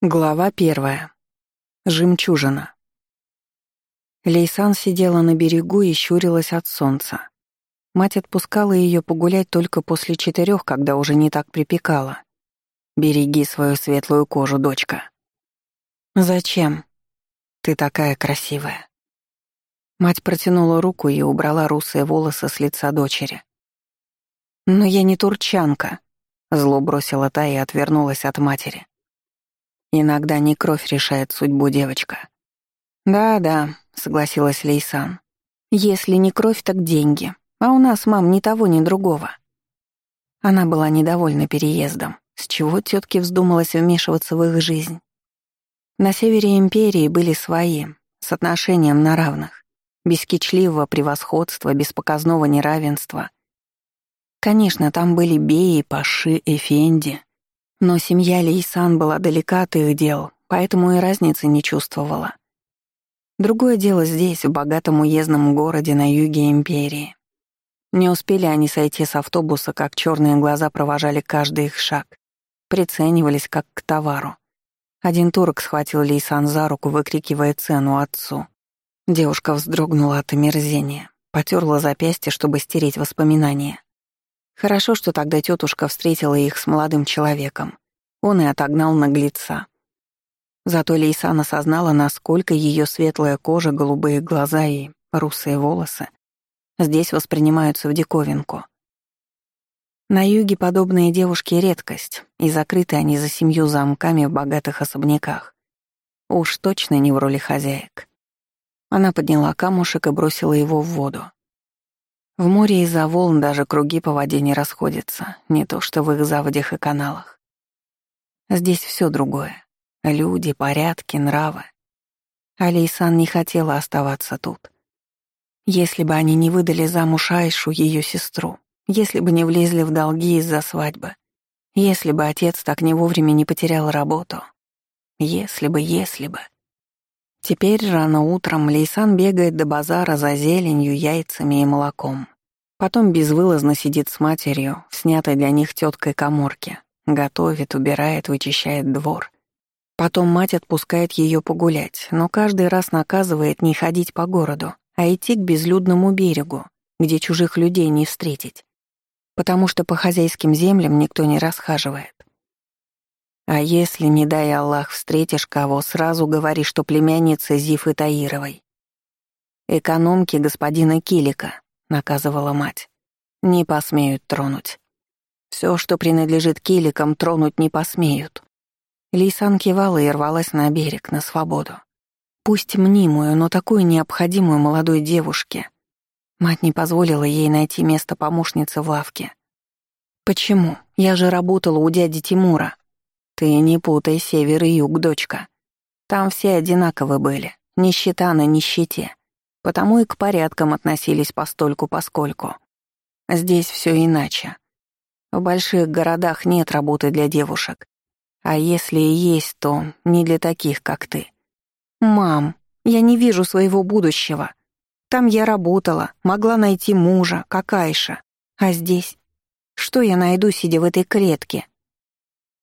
Глава первая. Жемчужина. Лейсан сидела на берегу и щурилась от солнца. Мать отпускала ее погулять только после четырех, когда уже не так припекала. «Береги свою светлую кожу, дочка». «Зачем? Ты такая красивая». Мать протянула руку и убрала русые волосы с лица дочери. «Но я не турчанка», — зло бросила та и отвернулась от матери. Иногда не кровь решает судьбу девочка. Да-да, согласилась Лейсан. Если не кровь, так деньги. А у нас, мам, ни того, ни другого. Она была недовольна переездом, с чего тетке вздумалось вмешиваться в их жизнь. На севере империи были свои, с отношением на равных, без кичливого превосходства, без показного неравенства. Конечно, там были беи, паши, эфенди, но семья Лейсан была далека от их дел, поэтому и разницы не чувствовала. Другое дело здесь, в богатом уездном городе на юге империи. Не успели они сойти с автобуса, как черные глаза провожали каждый их шаг, приценивались как к товару. Один турок схватил Лейсан за руку, выкрикивая цену отцу. Девушка вздрогнула от омерзения, потерла запястье, чтобы стереть воспоминания. Хорошо, что тогда тетушка встретила их с молодым человеком. Он и отогнал наглеца. Зато Лейсан осознала, насколько ее светлая кожа, голубые глаза и русые волосы здесь воспринимаются в диковинку. На юге подобные девушки — редкость, и закрыты они за семью замками в богатых особняках. Уж точно не в роли хозяек. Она подняла камушек и бросила его в воду. В море из-за волн даже круги по воде не расходятся, не то что в их заводях и каналах. Здесь все другое. Люди, порядки, нравы. Алейсан не хотела оставаться тут. Если бы они не выдали замуж Айшу, ее сестру, если бы не влезли в долги из-за свадьбы, если бы отец так не вовремя не потерял работу, если бы, если бы. Теперь рано утром Лейсан бегает до базара за зеленью, яйцами и молоком. Потом безвылазно сидит с матерью, в снятой для них теткой коморке. Готовит, убирает, вычищает двор. Потом мать отпускает ее погулять, но каждый раз наказывает не ходить по городу, а идти к безлюдному берегу, где чужих людей не встретить. Потому что по хозяйским землям никто не расхаживает. А если, не дай Аллах, встретишь кого, сразу говори, что племянница Зифы Таировой. Экономки господина Килика, наказывала мать. Не посмеют тронуть. Все, что принадлежит Киликам, тронуть не посмеют. Лисан кивала и рвалась на берег, на свободу. Пусть мнимую, но такую необходимую молодой девушке. Мать не позволила ей найти место помощницы в лавке. «Почему? Я же работала у дяди Тимура», ты не путай север и юг, дочка. Там все одинаковы были, нищета на нищете. Потому и к порядкам относились постольку-поскольку. Здесь все иначе. В больших городах нет работы для девушек. А если и есть, то не для таких, как ты. Мам, я не вижу своего будущего. Там я работала, могла найти мужа, как Айша. А здесь? Что я найду, сидя в этой клетке?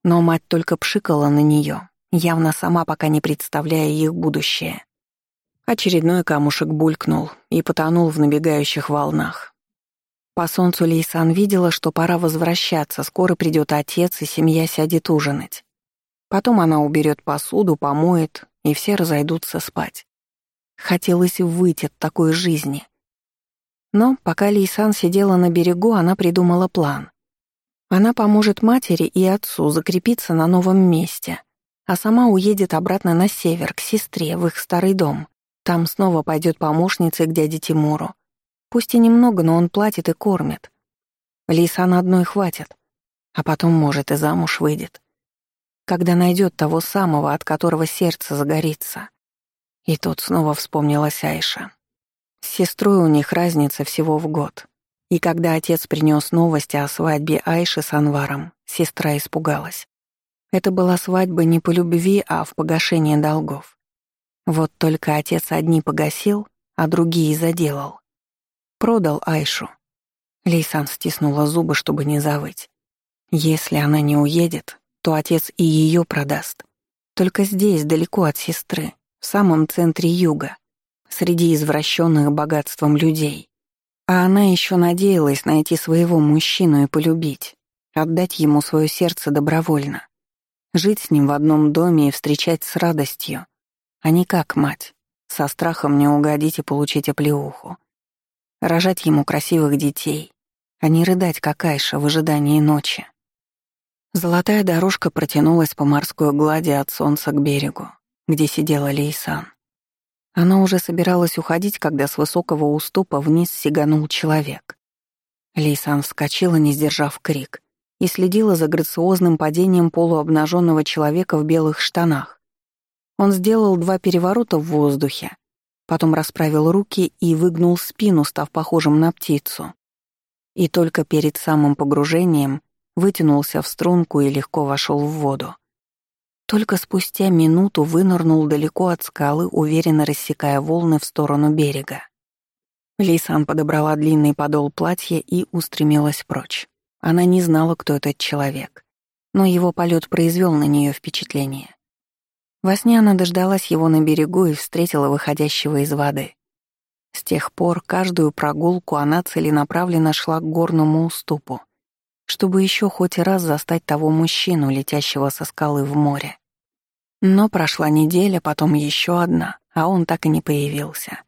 Но мать только пшикала на нее, явно сама пока не представляя их будущее. Очередной камушек булькнул и потонул в набегающих волнах. По солнцу Лейсан видела, что пора возвращаться, скоро придет отец, и семья сядет ужинать. Потом она уберет посуду, помоет, и все разойдутся спать. Хотелось выйти от такой жизни. Но пока Лейсан сидела на берегу, она придумала план. Она поможет матери и отцу закрепиться на новом месте, а сама уедет обратно на север, к сестре, в их старый дом. Там снова пойдет помощницей к дяде Тимуру. Пусть и немного, но он платит и кормит. Лиса на одной хватит, а потом, может, и замуж выйдет. Когда найдет того самого, от которого сердце загорится. И тут снова вспомнилась Айша. С сестрой у них разница всего в год. И когда отец принес новости о свадьбе Айши с Анваром, сестра испугалась. Это была свадьба не по любви, а в погашение долгов. Вот только отец одни погасил, а другие заделал. Продал Айшу. Лейсан стиснула зубы, чтобы не завыть. Если она не уедет, то отец и ее продаст. Только здесь, далеко от сестры, в самом центре юга, среди извращенных богатством людей. А она еще надеялась найти своего мужчину и полюбить, отдать ему свое сердце добровольно. Жить с ним в одном доме и встречать с радостью, а не как мать, со страхом не угодить и получить оплеуху. Рожать ему красивых детей, а не рыдать как Айша в ожидании ночи. Золотая дорожка протянулась по морской глади от солнца к берегу, где сидела Лейсан. Она уже собиралась уходить, когда с высокого уступа вниз сиганул человек. Лейсан вскочила, не сдержав крик, и следила за грациозным падением полуобнаженного человека в белых штанах. Он сделал два переворота в воздухе, потом расправил руки и выгнул спину, став похожим на птицу. И только перед самым погружением вытянулся в струнку и легко вошел в воду. Только спустя минуту вынырнул далеко от скалы, уверенно рассекая волны в сторону берега. Лейсан подобрала длинный подол платья и устремилась прочь. Она не знала, кто этот человек, но его полет произвел на нее впечатление. Во сне она дождалась его на берегу и встретила выходящего из воды. С тех пор каждую прогулку она целенаправленно шла к горному уступу — чтобы еще хоть раз застать того мужчину, летящего со скалы в море. Но прошла неделя, потом еще одна, а он так и не появился.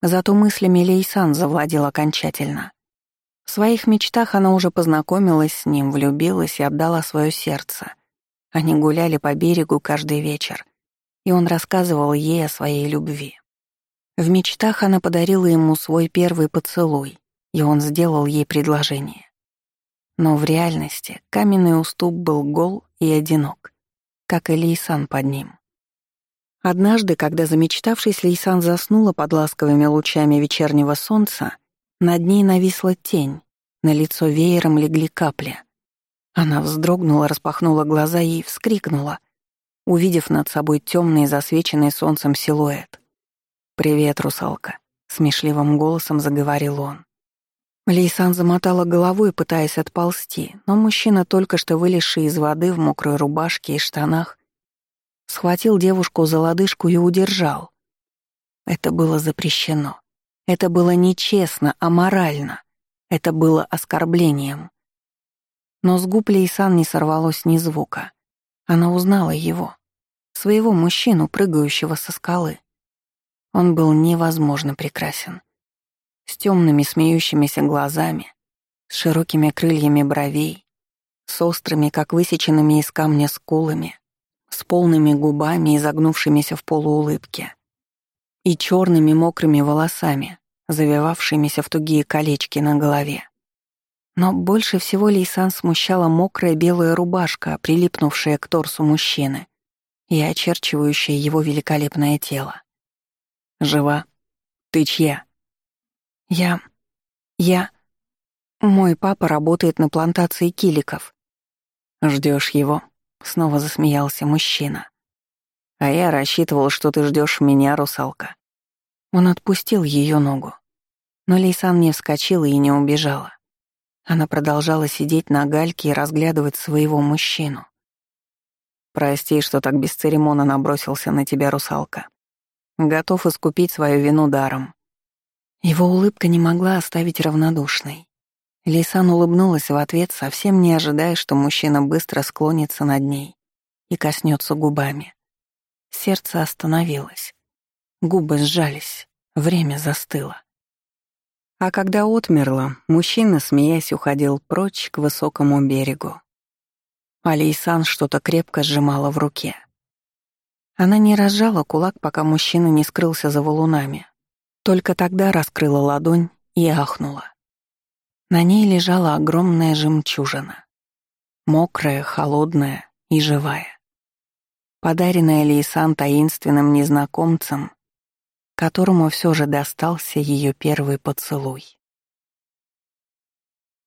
Зато мыслями Лейсан завладел окончательно. В своих мечтах она уже познакомилась с ним, влюбилась и отдала свое сердце. Они гуляли по берегу каждый вечер, и он рассказывал ей о своей любви. В мечтах она подарила ему свой первый поцелуй, и он сделал ей предложение. Но в реальности каменный уступ был гол и одинок, как и Лейсан под ним. Однажды, когда замечтавшись, Лейсан заснула под ласковыми лучами вечернего солнца, над ней нависла тень, на лицо веером легли капли. Она вздрогнула, распахнула глаза и вскрикнула, увидев над собой темный, засвеченный солнцем силуэт. «Привет, русалка», — смешливым голосом заговорил он. Лейсан замотала головой, пытаясь отползти, но мужчина, только что вылезший из воды в мокрой рубашке и штанах, схватил девушку за лодыжку и удержал. Это было запрещено. Это было нечестно, а морально. Это было оскорблением. Но с губ Лейсан не сорвалось ни звука. Она узнала его. Своего мужчину, прыгающего со скалы. Он был невозможно прекрасен с темными смеющимися глазами, с широкими крыльями бровей, с острыми, как высеченными из камня скулами, с полными губами, изогнувшимися в полуулыбке, и черными мокрыми волосами, завивавшимися в тугие колечки на голове. Но больше всего Лейсан смущала мокрая белая рубашка, прилипнувшая к торсу мужчины и очерчивающая его великолепное тело. «Жива? Ты чья?» Я... я... Мой папа работает на плантации киликов. Ждешь его? Снова засмеялся мужчина. А я рассчитывал, что ты ждешь меня, русалка. Он отпустил ее ногу. Но Лейсан не вскочила и не убежала. Она продолжала сидеть на гальке и разглядывать своего мужчину. «Прости, что так бесцеремонно набросился на тебя, русалка. Готов искупить свою вину даром. Его улыбка не могла оставить равнодушной. Лейсан улыбнулась в ответ, совсем не ожидая, что мужчина быстро склонится над ней и коснется губами. Сердце остановилось. Губы сжались, время застыло. А когда отмерло, мужчина, смеясь, уходил прочь к высокому берегу. А Лейсан что-то крепко сжимала в руке. Она не разжала кулак, пока мужчина не скрылся за валунами, только тогда раскрыла ладонь и ахнула. На ней лежала огромная жемчужина. Мокрая, холодная и живая. Подаренная Лейсан таинственным незнакомцем, которому все же достался ее первый поцелуй.